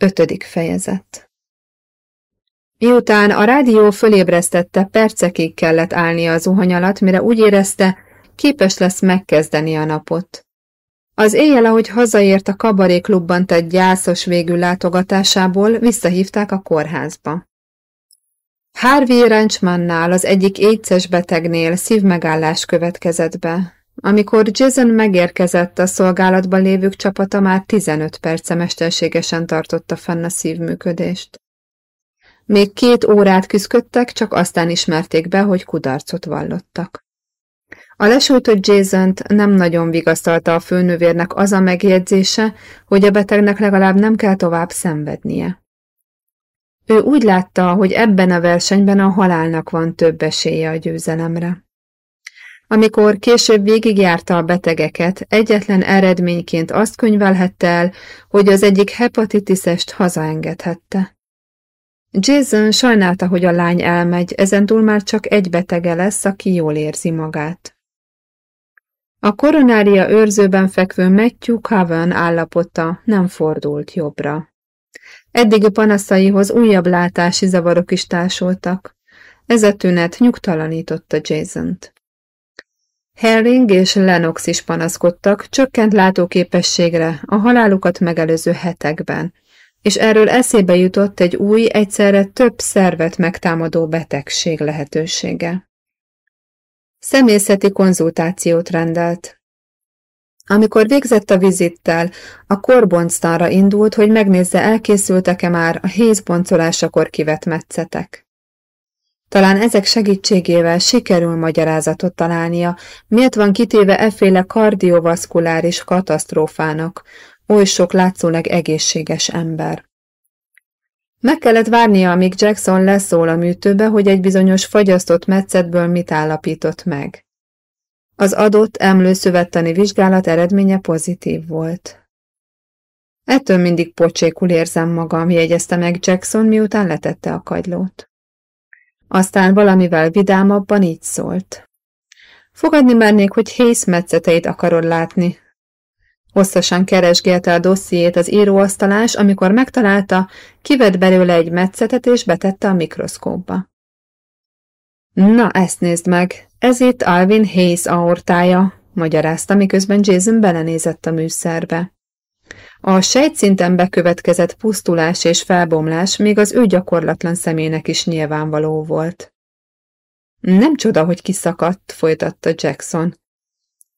Ötödik fejezet Miután a rádió fölébresztette, percekig kellett állnia az zuhany alatt, mire úgy érezte, képes lesz megkezdeni a napot. Az éjjel, ahogy hazaért a kabaréklubban tett gyászos végű látogatásából, visszahívták a kórházba. Harvey Ranchmannál, az egyik éjces betegnél szívmegállás következett be, amikor Jason megérkezett, a szolgálatban lévők csapata már 15 perce mesterségesen tartotta fenn a szívműködést. Még két órát küzdöttek, csak aztán ismerték be, hogy kudarcot vallottak. A lesújtott jason nem nagyon vigasztalta a főnővérnek az a megjegyzése, hogy a betegnek legalább nem kell tovább szenvednie. Ő úgy látta, hogy ebben a versenyben a halálnak van több esélye a győzelemre. Amikor később végigjárta a betegeket, egyetlen eredményként azt könyvelhette el, hogy az egyik hepatitisest hazaengedhette. Jason sajnálta, hogy a lány elmegy, ezentúl már csak egy betege lesz, aki jól érzi magát. A koronária őrzőben fekvő Matthew Coven állapota nem fordult jobbra. Eddigi panaszaihoz újabb látási zavarok is társultak. Ez a tünet nyugtalanította Jason-t. Herring és Lennox is panaszkodtak, csökkent látóképességre a halálukat megelőző hetekben, és erről eszébe jutott egy új, egyszerre több szervet megtámadó betegség lehetősége. Személyzeti konzultációt rendelt. Amikor végzett a vizittel, a korbonctanra indult, hogy megnézze, elkészültek-e már a hézboncolásakor kivett metszetek. Talán ezek segítségével sikerül magyarázatot találnia, miért van kitéve efféle kardiovaszkuláris katasztrófának, oly sok látszólag egészséges ember. Meg kellett várnia, amíg Jackson leszól a műtőbe, hogy egy bizonyos fagyasztott metszetből mit állapított meg. Az adott emlőszövettani vizsgálat eredménye pozitív volt. Ettől mindig pocsékul érzem magam, jegyezte meg Jackson, miután letette a kagylót. Aztán valamivel vidámabban így szólt. Fogadni mernék, hogy Hész metszeteit akarod látni. Hosszasan keresgélte a dossziét az íróasztalás, amikor megtalálta, kivett belőle egy metszetet és betette a mikroszkópba. Na, ezt nézd meg, ez itt Alvin Hayes aortája, magyarázta, miközben Jason belenézett a műszerbe. A sejtszinten bekövetkezett pusztulás és felbomlás még az ő gyakorlatlan szemének is nyilvánvaló volt. Nem csoda, hogy kiszakadt, folytatta Jackson.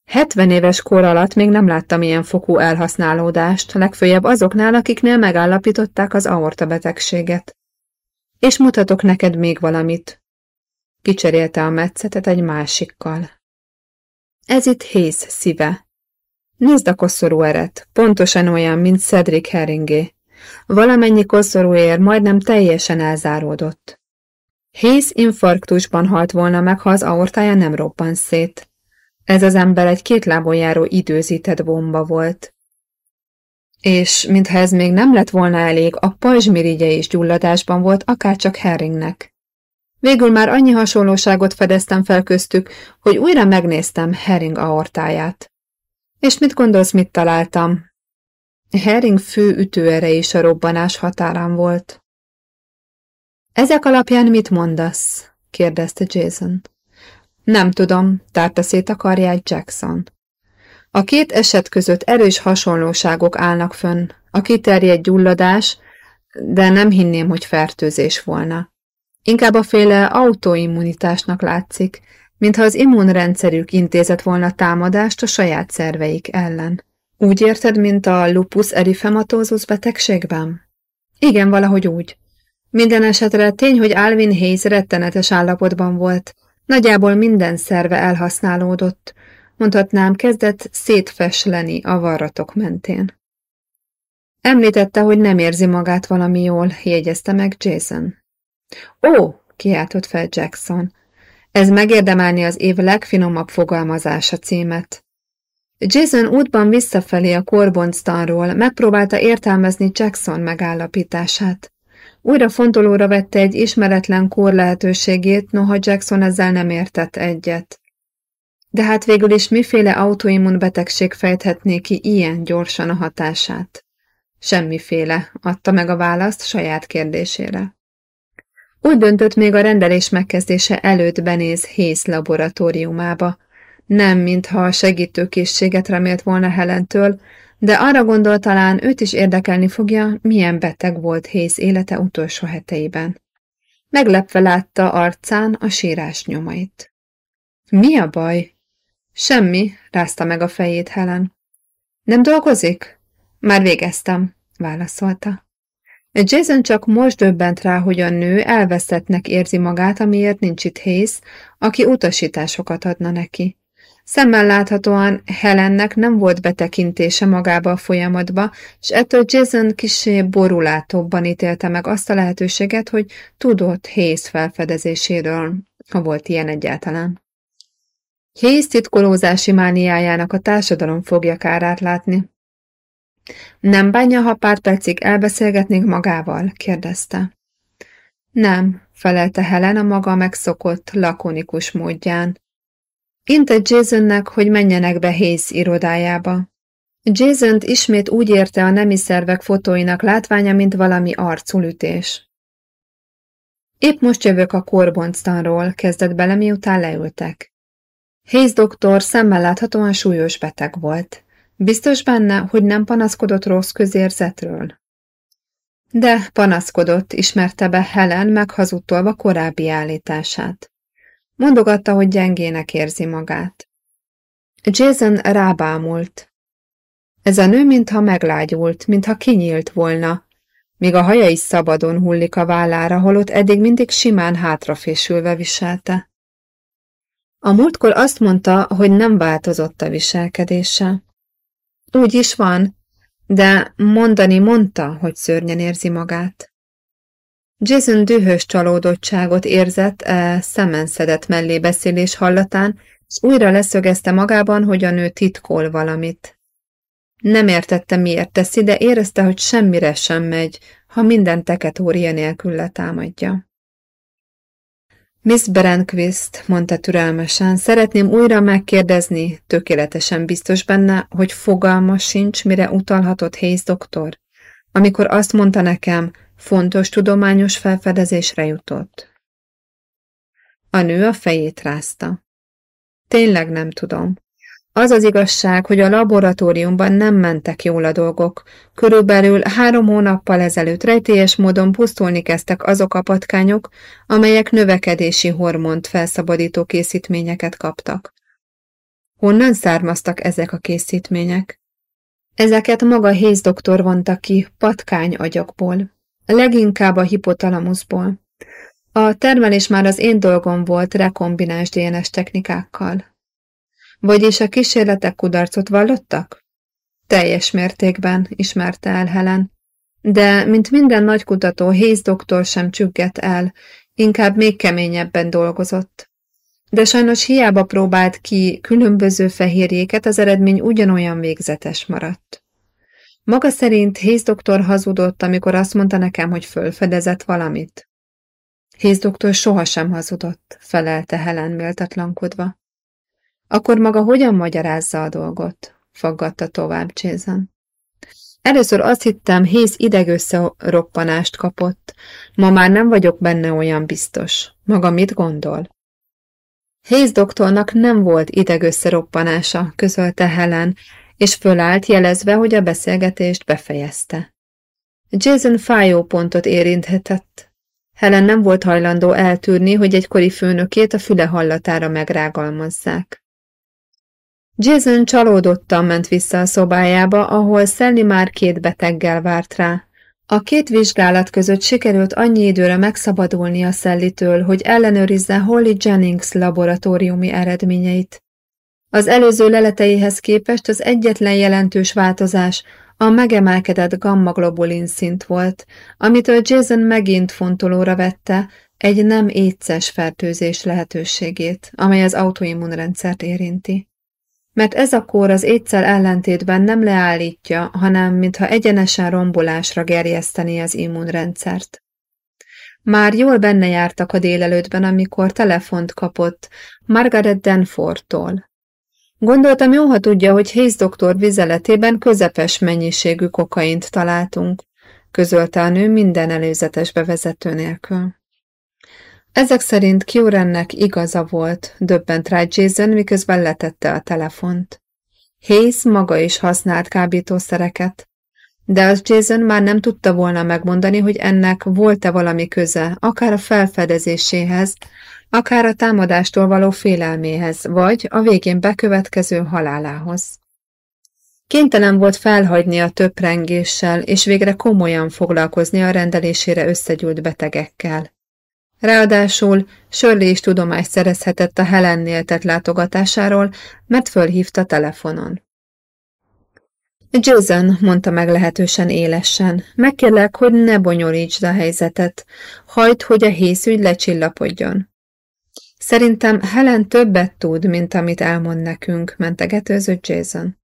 Hetven éves kor alatt még nem láttam ilyen fokú elhasználódást, legfőjebb azoknál, akiknél megállapították az aorta betegséget. És mutatok neked még valamit. Kicserélte a metszetet egy másikkal. Ez itt Hész szíve, Nézd a koszorú eret, pontosan olyan, mint Cedric Herringé. Valamennyi koszorúér majdnem teljesen elzáródott. Hész infarktusban halt volna meg, ha az aortája nem robban szét. Ez az ember egy két lábon járó időzített bomba volt. És mintha ez még nem lett volna elég, a pajzsmirigye is gyulladásban volt, akárcsak Herringnek. Végül már annyi hasonlóságot fedeztem fel köztük, hogy újra megnéztem Herring aortáját. És mit gondolsz, mit találtam? Herring fő ütőere is a robbanás határán volt. Ezek alapján mit mondasz? kérdezte Jason. Nem tudom, tárta szét a karját Jackson. A két eset között erős hasonlóságok állnak fönn. A kiterjedt gyulladás, de nem hinném, hogy fertőzés volna. Inkább a féle autoimmunitásnak látszik, mintha az immunrendszerük intézett volna támadást a saját szerveik ellen. Úgy érted, mint a lupus erythematosus betegségben? Igen, valahogy úgy. Minden esetre tény, hogy Alvin Hayes rettenetes állapotban volt. Nagyjából minden szerve elhasználódott. Mondhatnám, kezdett szétfesleni a varratok mentén. Említette, hogy nem érzi magát valami jól, jegyezte meg Jason. Ó, kiáltott fel Jackson. Ez megérdemelni az év legfinomabb fogalmazása címet. Jason útban visszafelé a Corbonctanról megpróbálta értelmezni Jackson megállapítását. Újra fontolóra vette egy ismeretlen kór lehetőségét, noha Jackson ezzel nem értett egyet. De hát végül is miféle autoimmun betegség fejthetné ki ilyen gyorsan a hatását? Semmiféle, adta meg a választ saját kérdésére. Úgy döntött még a rendelés megkezdése előtt benéz Hész laboratóriumába. Nem, mintha a segítőkészséget remélt volna Helentől, de arra gondol talán őt is érdekelni fogja, milyen beteg volt Hész élete utolsó heteiben. Meglepve látta arcán a sírás nyomait. Mi a baj? Semmi, rázta meg a fejét Helen. Nem dolgozik? Már végeztem, válaszolta. Jason csak most döbbent rá, hogy a nő elveszettnek érzi magát, amiért nincs itt Hayes, aki utasításokat adna neki. Szemmel láthatóan Helennek nem volt betekintése magába a folyamatba, és ettől Jason kisé borulátóbban ítélte meg azt a lehetőséget, hogy tudott Hayes felfedezéséről, ha volt ilyen egyáltalán. Hayes titkolózási mániájának a társadalom fogja kárát látni. Nem bánja, ha pár percig elbeszélgetnénk magával? kérdezte. Nem, felelte Helen a maga megszokott, lakonikus módján. Intett Jasonnek, hogy menjenek be Hayes irodájába. jason ismét úgy érte a nemi szervek fotóinak látványa, mint valami arculütés. Épp most jövök a korbonctanról, kezdett bele, miután leültek. Hayes doktor szemmel láthatóan súlyos beteg volt. Biztos benne, hogy nem panaszkodott rossz közérzetről? De panaszkodott, ismerte be Helen meghazudtolva korábbi állítását. Mondogatta, hogy gyengének érzi magát. Jason rábámult. Ez a nő mintha meglágyult, mintha kinyílt volna, míg a haja is szabadon hullik a vállára, holott eddig mindig simán hátrafésülve viselte. A múltkor azt mondta, hogy nem változott a viselkedése. Úgy is van, de mondani mondta, hogy szörnyen érzi magát. Jason dühös csalódottságot érzett e szemenszedett mellébeszélés hallatán, és újra leszögezte magában, hogy a nő titkol valamit. Nem értette, miért teszi, de érezte, hogy semmire sem megy, ha minden teketória nélkül letámadja. Miss Berenquist, mondta türelmesen, szeretném újra megkérdezni, tökéletesen biztos benne, hogy fogalma sincs, mire utalhatott Hayes doktor, amikor azt mondta nekem, fontos tudományos felfedezésre jutott. A nő a fejét rázta. Tényleg nem tudom. Az az igazság, hogy a laboratóriumban nem mentek jól a dolgok. Körülbelül három hónappal ezelőtt rejtélyes módon pusztulni kezdtek azok a patkányok, amelyek növekedési hormont felszabadító készítményeket kaptak. Honnan származtak ezek a készítmények? Ezeket maga Hayes doktor vonta ki patkány agyakból, leginkább a hipotalamuszból. A termelés már az én dolgom volt rekombináns DNS technikákkal. Vagyis a kísérletek kudarcot vallottak? Teljes mértékben, ismerte el Helen. De, mint minden nagy kutató, Hayes doktor sem csüggett el, inkább még keményebben dolgozott. De sajnos hiába próbált ki különböző fehérjéket, az eredmény ugyanolyan végzetes maradt. Maga szerint Hayes doktor hazudott, amikor azt mondta nekem, hogy fölfedezett valamit. Hayes doktor sohasem hazudott, felelte Helen méltatlankodva. Akkor maga hogyan magyarázza a dolgot? faggatta tovább Jason. Először azt hittem, Hész idegösszeroppanást kapott. Ma már nem vagyok benne olyan biztos. Maga mit gondol? Hész doktornak nem volt idegösszeroppanása, közölte Helen, és fölállt jelezve, hogy a beszélgetést befejezte. Jason fájó pontot érinthetett. Helen nem volt hajlandó eltűrni, hogy egykori főnökét a füle hallatára megrágalmazzák. Jason csalódottan ment vissza a szobájába, ahol Sally már két beteggel várt rá. A két vizsgálat között sikerült annyi időre megszabadulni a Szellitől, hogy ellenőrizze Holly Jennings laboratóriumi eredményeit. Az előző leleteihez képest az egyetlen jelentős változás a megemelkedett gamma-globulin szint volt, amitől Jason megint fontolóra vette egy nem étszes fertőzés lehetőségét, amely az autoimmunrendszert érinti mert ez a kór az étszel ellentétben nem leállítja, hanem mintha egyenesen rombolásra gerjeszteni az immunrendszert. Már jól benne jártak a délelőttben, amikor telefont kapott Margaret Denfordtól. Gondoltam, jó, ha tudja, hogy Hayes doktor vizeletében közepes mennyiségű kokaint találtunk, közölte a nő minden előzetes bevezető nélkül. Ezek szerint Kiorennek igaza volt, döbbent rá Jason, miközben letette a telefont. Hayes maga is használt kábítószereket, de az Jason már nem tudta volna megmondani, hogy ennek volt-e valami köze, akár a felfedezéséhez, akár a támadástól való félelméhez, vagy a végén bekövetkező halálához. Kénytelen volt felhagyni a töprengéssel, és végre komolyan foglalkozni a rendelésére összegyűlt betegekkel. Ráadásul Shirley is tudomást szerezhetett a Helennél tett látogatásáról, mert fölhívta telefonon. Jason, mondta meg lehetősen élesen, megkérlek, hogy ne bonyolítsd a helyzetet, hagyd, hogy a hészügy lecsillapodjon. Szerintem Helen többet tud, mint amit elmond nekünk, mentegetőzött Jason.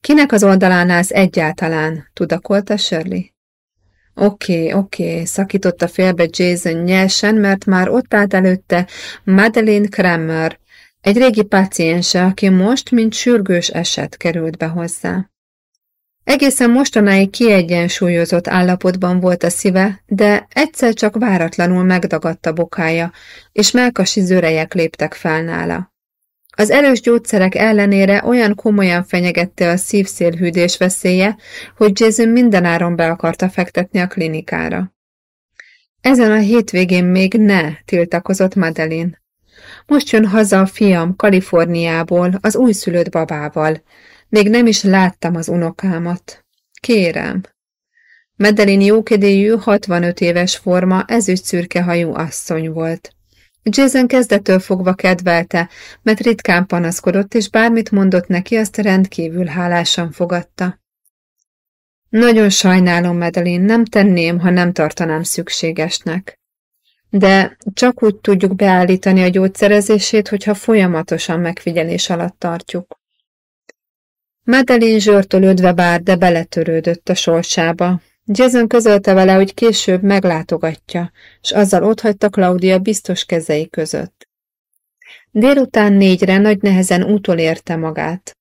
Kinek az oldalán állsz egyáltalán, tudakolta Shirley. Oké, okay, oké, okay, szakította félbe Jason nyersen, mert már ott állt előtte Madeleine Kramer, egy régi páciense, aki most, mint sürgős eset került be hozzá. Egészen mostanáig kiegyensúlyozott állapotban volt a szíve, de egyszer csak váratlanul megdagadta bokája, és melkasi zörejek léptek fel nála. Az erős gyógyszerek ellenére olyan komolyan fenyegette a szívszélhűdés veszélye, hogy Jason mindenáron be akarta fektetni a klinikára. Ezen a hétvégén még ne, tiltakozott Madeline. Most jön haza a fiam Kaliforniából, az újszülött babával. Még nem is láttam az unokámat. Kérem. Madeline jókedélyű, 65 éves forma, ezüst szürke hajú asszony volt. Jason kezdettől fogva kedvelte, mert ritkán panaszkodott, és bármit mondott neki, azt rendkívül hálásan fogadta. Nagyon sajnálom, Madeline, nem tenném, ha nem tartanám szükségesnek. De csak úgy tudjuk beállítani a gyógyszerezését, hogyha folyamatosan megfigyelés alatt tartjuk. Madeline zsörtölődve bár, de beletörődött a sorsába. Jason közölte vele, hogy később meglátogatja, és azzal otthagyta Claudia biztos kezei között. Délután négyre nagy nehezen utolérte magát.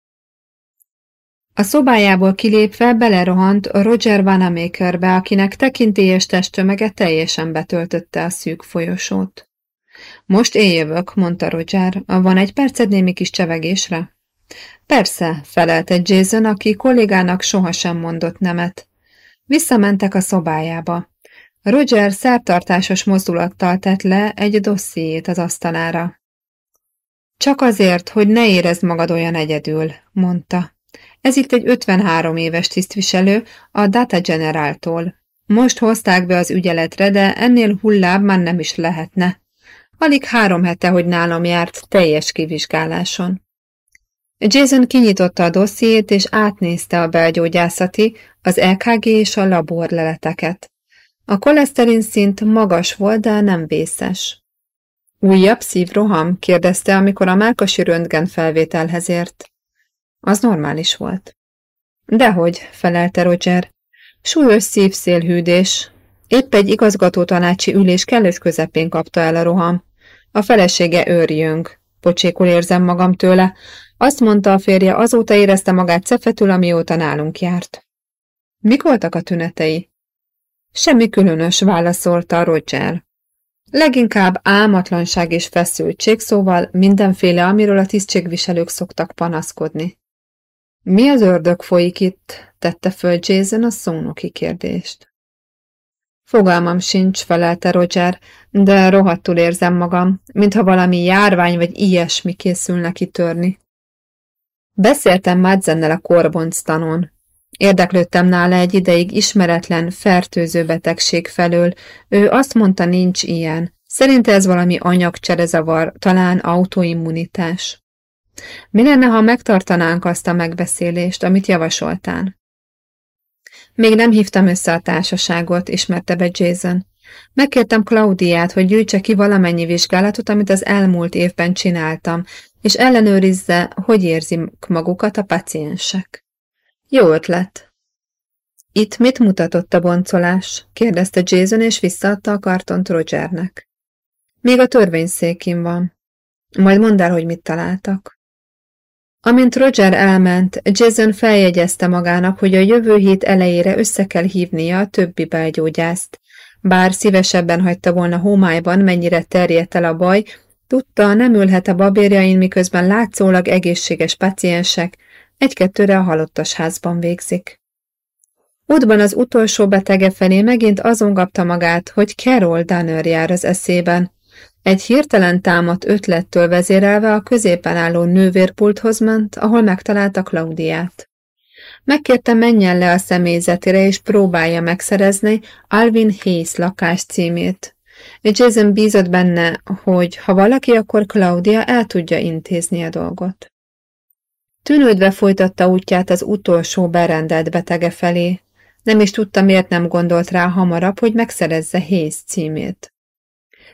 A szobájából kilépve belerohant Roger Vanamakerbe, akinek tekintélyes testtömege teljesen betöltötte a szűk folyosót. Most én jövök, mondta Roger. Van egy perced némi kis csevegésre? Persze, felelte Jason, aki kollégának sohasem mondott nemet. Visszamentek a szobájába. Roger szertartásos mozdulattal tett le egy dossziét az asztalára. Csak azért, hogy ne érezd magad olyan egyedül, mondta. Ez itt egy 53 éves tisztviselő a Data Generáltól. Most hozták be az ügyeletre, de ennél hullább már nem is lehetne. Alig három hete, hogy nálam járt teljes kivizsgáláson. Jason kinyitotta a dossziét, és átnézte a belgyógyászati, az LKG és a laborleleteket. A koleszterin szint magas volt, de nem vészes. Újabb szívroham? kérdezte, amikor a melkasi röntgen felvételhez ért. Az normális volt. Dehogy, felelte Roger. Súlyos szívszélhűdés. Épp egy igazgatótanácsi ülés kellős közepén kapta el a roham. A felesége őrjönk. Pocsékul érzem magam tőle, azt mondta a férje, azóta érezte magát cefetül, amióta nálunk járt. Mik voltak a tünetei? Semmi különös, válaszolta Roger. Leginkább álmatlanság és feszültség, szóval mindenféle, amiről a tisztségviselők szoktak panaszkodni. Mi az ördög folyik itt? tette föl Jason a szónoki kérdést. Fogalmam sincs, felelte Roger, de rohadtul érzem magam, mintha valami járvány vagy ilyesmi készülne kitörni. Beszéltem Madzennel a korbonc tanon. Érdeklődtem nála egy ideig ismeretlen, fertőző betegség felől. Ő azt mondta, nincs ilyen. Szerinte ez valami anyagcserezavar, talán autoimmunitás. Mi lenne, ha megtartanánk azt a megbeszélést, amit javasoltál? Még nem hívtam össze a társaságot, ismerte be Jason. Megkértem Klaudiát, hogy gyűjtse ki valamennyi vizsgálatot, amit az elmúlt évben csináltam, és ellenőrizze, hogy érzik magukat a paciensek. Jó ötlet. Itt mit mutatott a boncolás? kérdezte Jason, és visszaadta a kartont Rogernek. Még a törvényszékin van. Majd mondd el, hogy mit találtak. Amint Roger elment, Jason feljegyezte magának, hogy a jövő hét elejére össze kell hívnia a többi belgyógyászt. Bár szívesebben hagyta volna homályban, mennyire terjedt el a baj, tudta, nem ülhet a babérjain, miközben látszólag egészséges paciensek egy-kettőre a halottas házban végzik. Útban az utolsó betege felé megint azon kapta magát, hogy Carol Danner jár az eszében. Egy hirtelen támadt ötlettől vezérelve a középen álló nővérpulthoz ment, ahol megtalálta Klaudiát. Megkérte menjen le a személyzetére és próbálja megszerezni Alvin Hayes lakás címét. Jason bízott benne, hogy ha valaki, akkor Claudia el tudja intézni a dolgot. Tűnődve folytatta útját az utolsó berendelt betege felé. Nem is tudta, miért nem gondolt rá hamarabb, hogy megszerezze Hayes címét.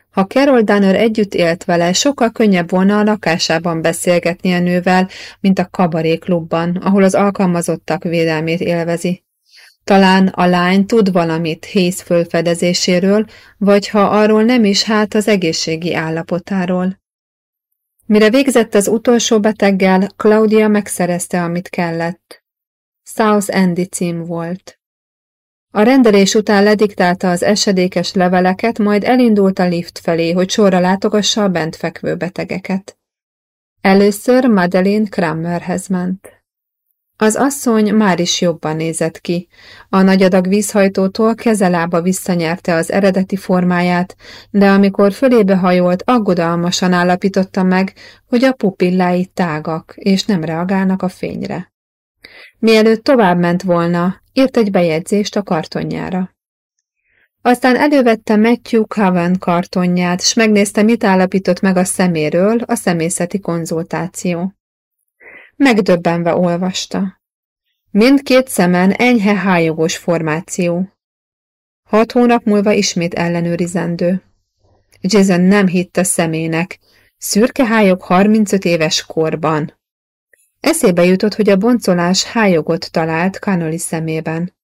Ha Carol Danner együtt élt vele, sokkal könnyebb volna a lakásában beszélgetni a nővel, mint a kabaréklubban, ahol az alkalmazottak védelmét élvezi. Talán a lány tud valamit Hész fölfedezéséről, vagy ha arról nem is, hát az egészségi állapotáról. Mire végzett az utolsó beteggel, Claudia megszerezte, amit kellett. South Andy cím volt. A rendelés után lediktálta az esedékes leveleket, majd elindult a lift felé, hogy sorra látogassa a bent fekvő betegeket. Először Madeleine Kramerhez ment. Az asszony már is jobban nézett ki. A nagy adag vízhajtótól kezelába visszanyerte az eredeti formáját, de amikor fölébe hajolt, aggodalmasan állapította meg, hogy a pupillái tágak, és nem reagálnak a fényre. Mielőtt tovább ment volna, írt egy bejegyzést a kartonjára. Aztán elővette Matthew Coven kartonját, s megnézte, mit állapított meg a szeméről a szemészeti konzultáció. Megdöbbenve olvasta. Mindkét szemen enyhe hájogos formáció. Hat hónap múlva ismét ellenőrizendő. Jason nem hitt a szemének. Szürke hájog 35 éves korban. Eszébe jutott, hogy a boncolás hájogot talált Kanoli szemében.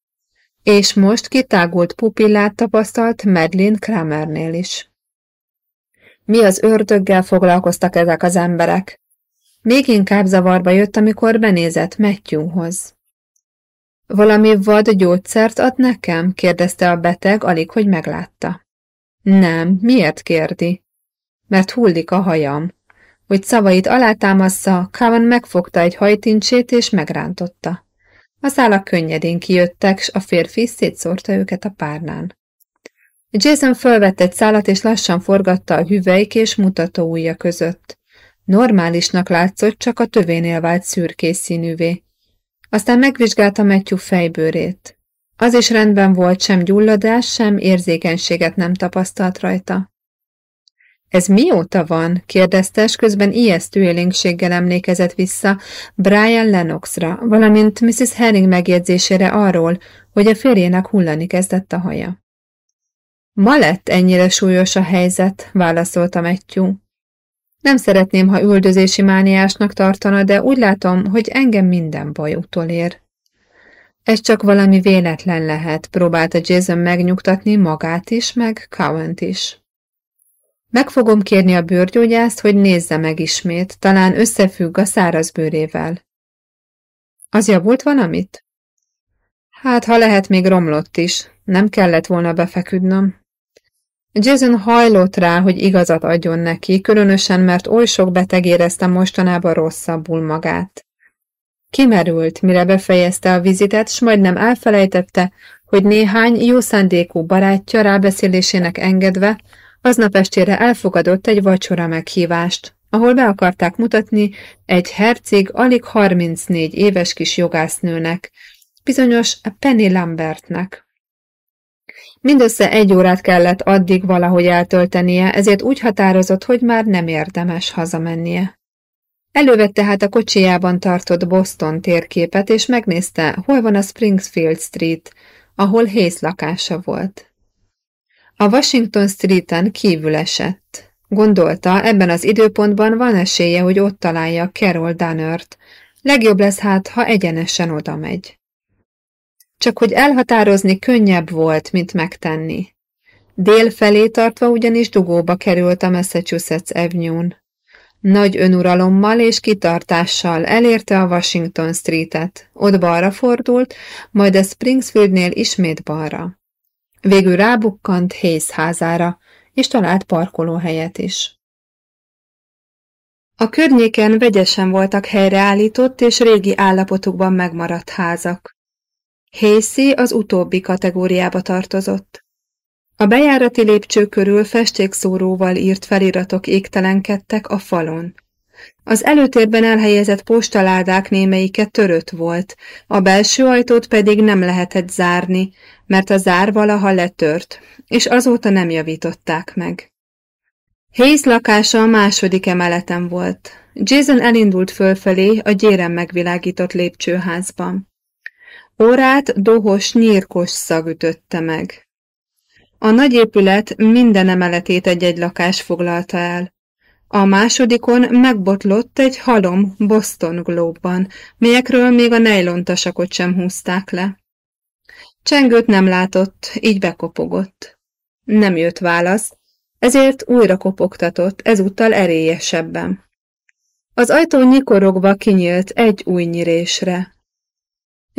És most kitágult pupillát tapasztalt Medlin Kramernél is. Mi az ördöggel foglalkoztak ezek az emberek? Még inkább zavarba jött, amikor benézett Matthewhoz. Valami vad gyógyszert ad nekem? kérdezte a beteg, alig, hogy meglátta. Nem, miért kérdi? Mert hullik a hajam. Hogy szavait alátámassza, Kavan megfogta egy hajtincsét és megrántotta. A szálak könnyedén kijöttek, s a férfi szétszórta őket a párnán. Jason fölvett egy szálat, és lassan forgatta a hüvelyk és mutató ujja között. Normálisnak látszott, csak a tövénél vált szürkés színűvé. Aztán megvizsgálta Matthew fejbőrét. Az is rendben volt, sem gyulladás, sem érzékenységet nem tapasztalt rajta. Ez mióta van? kérdezte, és közben ijesztő élénkséggel emlékezett vissza Brian Lennoxra, valamint Mrs. Herring megjegyzésére arról, hogy a férjének hullani kezdett a haja. Ma lett ennyire súlyos a helyzet, válaszolta Matthew. Nem szeretném, ha üldözési mániásnak tartana, de úgy látom, hogy engem minden baj utolér. Ez csak valami véletlen lehet, próbálta Jason megnyugtatni magát is, meg cowan is. Meg fogom kérni a bőrgyógyászt, hogy nézze meg ismét, talán összefügg a száraz bőrével. Az javult valamit? Hát, ha lehet, még romlott is. Nem kellett volna befeküdnöm. Jason hajlott rá, hogy igazat adjon neki, különösen, mert oly sok beteg érezte mostanában rosszabbul magát. Kimerült, mire befejezte a vizitet, s majdnem elfelejtette, hogy néhány jó szándékú barátja rábeszélésének engedve aznap estére elfogadott egy vacsora meghívást, ahol be akarták mutatni egy herceg alig 34 éves kis jogásznőnek, bizonyos Penny Lambertnek. Mindössze egy órát kellett addig valahogy eltöltenie, ezért úgy határozott, hogy már nem érdemes hazamennie. Elővette hát a kocsijában tartott Boston térképet, és megnézte, hol van a Springfield Street, ahol Hayes lakása volt. A Washington Streeten kívül esett. Gondolta, ebben az időpontban van esélye, hogy ott találja Carol Dunnert. Legjobb lesz hát, ha egyenesen oda megy. Csak hogy elhatározni könnyebb volt, mint megtenni. Dél felé tartva ugyanis dugóba került a Massachusetts Avenue-n. Nagy önuralommal és kitartással elérte a Washington Street-et, ott balra fordult, majd a Springsfieldnél ismét balra. Végül rábukkant Hayes házára, és talált parkolóhelyet is. A környéken vegyesen voltak helyreállított és régi állapotukban megmaradt házak. Hasey az utóbbi kategóriába tartozott. A bejárati lépcső körül festékszóróval írt feliratok égtelenkedtek a falon. Az előtérben elhelyezett postaládák némelyike törött volt, a belső ajtót pedig nem lehetett zárni, mert a zár valaha letört, és azóta nem javították meg. Hayes lakása a második emeleten volt. Jason elindult fölfelé a gyéren megvilágított lépcsőházban. Órát dohos, nyírkos szag ütötte meg. A nagy épület minden emeletét egy-egy lakás foglalta el. A másodikon megbotlott egy halom Boston Globe-ban, melyekről még a nejlontasakot sem húzták le. Csengőt nem látott, így bekopogott. Nem jött válasz, ezért újra kopogtatott, ezúttal erélyesebben. Az ajtó nyikorogva kinyílt egy új nyírésre.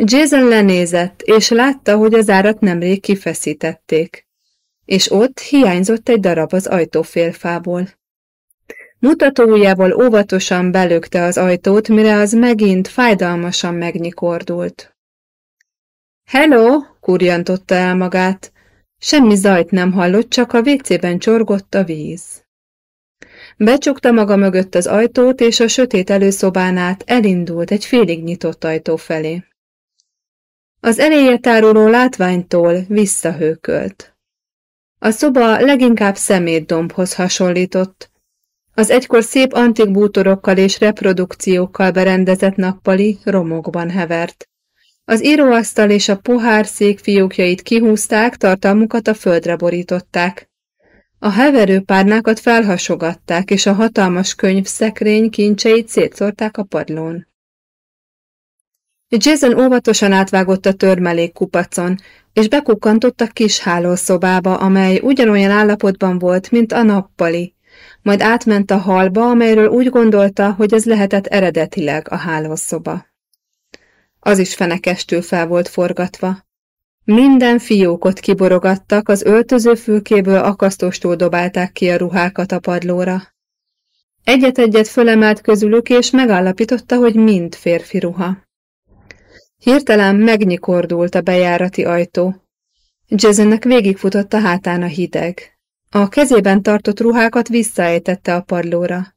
Jason lenézett, és látta, hogy az árat nemrég kifeszítették és ott hiányzott egy darab az ajtófélfából. Mutatóujjával óvatosan belökte az ajtót, mire az megint fájdalmasan megnyikordult. Hello! kurjantotta el magát. Semmi zajt nem hallott, csak a WC-ben csorgott a víz. Becsukta maga mögött az ajtót, és a sötét előszobán át elindult egy félig nyitott ajtó felé. Az eléje táruló látványtól visszahőkölt. A szoba leginkább szemétdombhoz hasonlított. Az egykor szép antik bútorokkal és reprodukciókkal berendezett nappali romokban hevert. Az íróasztal és a pohár szék fiókjait kihúzták, tartalmukat a földre borították. A heverő párnákat felhasogatták, és a hatalmas könyvszekrény kincseit szétszórták a padlón. Jason óvatosan átvágott a törmelék kupacon, és bekukkantott a kis hálószobába, amely ugyanolyan állapotban volt, mint a nappali, majd átment a halba, amelyről úgy gondolta, hogy ez lehetett eredetileg a hálószoba. Az is fenekestül fel volt forgatva. Minden fiókot kiborogattak, az öltöző fülkéből akasztóstól dobálták ki a ruhákat a padlóra. Egyet-egyet fölemelt közülük, és megállapította, hogy mind férfi ruha. Hirtelen megnyikordult a bejárati ajtó. Jasonnek végigfutott a hátán a hideg. A kezében tartott ruhákat visszaejtette a padlóra.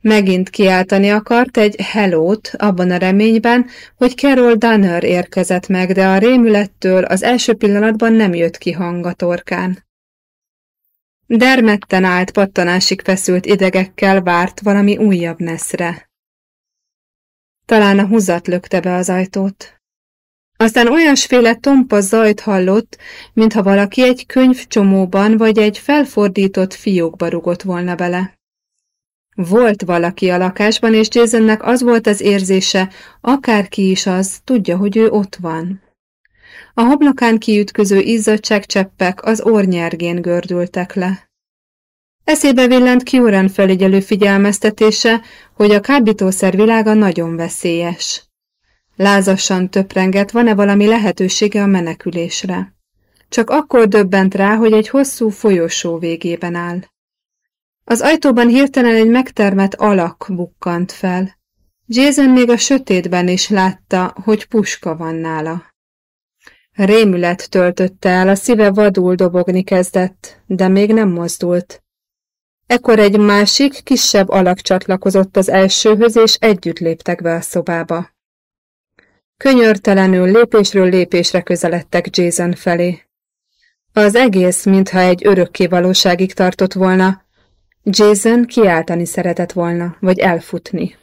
Megint kiáltani akart egy hellót abban a reményben, hogy Carol Dunner érkezett meg, de a rémülettől az első pillanatban nem jött ki hang a torkán. Dermedten állt pattanásig feszült idegekkel várt valami újabb neszre. Talán a húzat lökte be az ajtót. Aztán olyasféle tompa zajt hallott, mintha valaki egy könyvcsomóban vagy egy felfordított fiókba rugott volna bele. Volt valaki a lakásban, és Jasonnek az volt az érzése, akárki is az, tudja, hogy ő ott van. A hoblokán kiütköző izzadságcseppek az ornyergén gördültek le. Eszébe villent Kioran felügyelő figyelmeztetése, hogy a kábítószer világa nagyon veszélyes. Lázassan töprengett, van-e valami lehetősége a menekülésre. Csak akkor döbbent rá, hogy egy hosszú folyosó végében áll. Az ajtóban hirtelen egy megtermett alak bukkant fel. Jason még a sötétben is látta, hogy puska van nála. Rémület töltötte el, a szíve vadul dobogni kezdett, de még nem mozdult. Ekkor egy másik, kisebb alak csatlakozott az elsőhöz, és együtt léptek be a szobába. Könyörtelenül lépésről lépésre közeledtek Jason felé. Az egész, mintha egy örökké valóságig tartott volna. Jason kiáltani szeretett volna, vagy elfutni.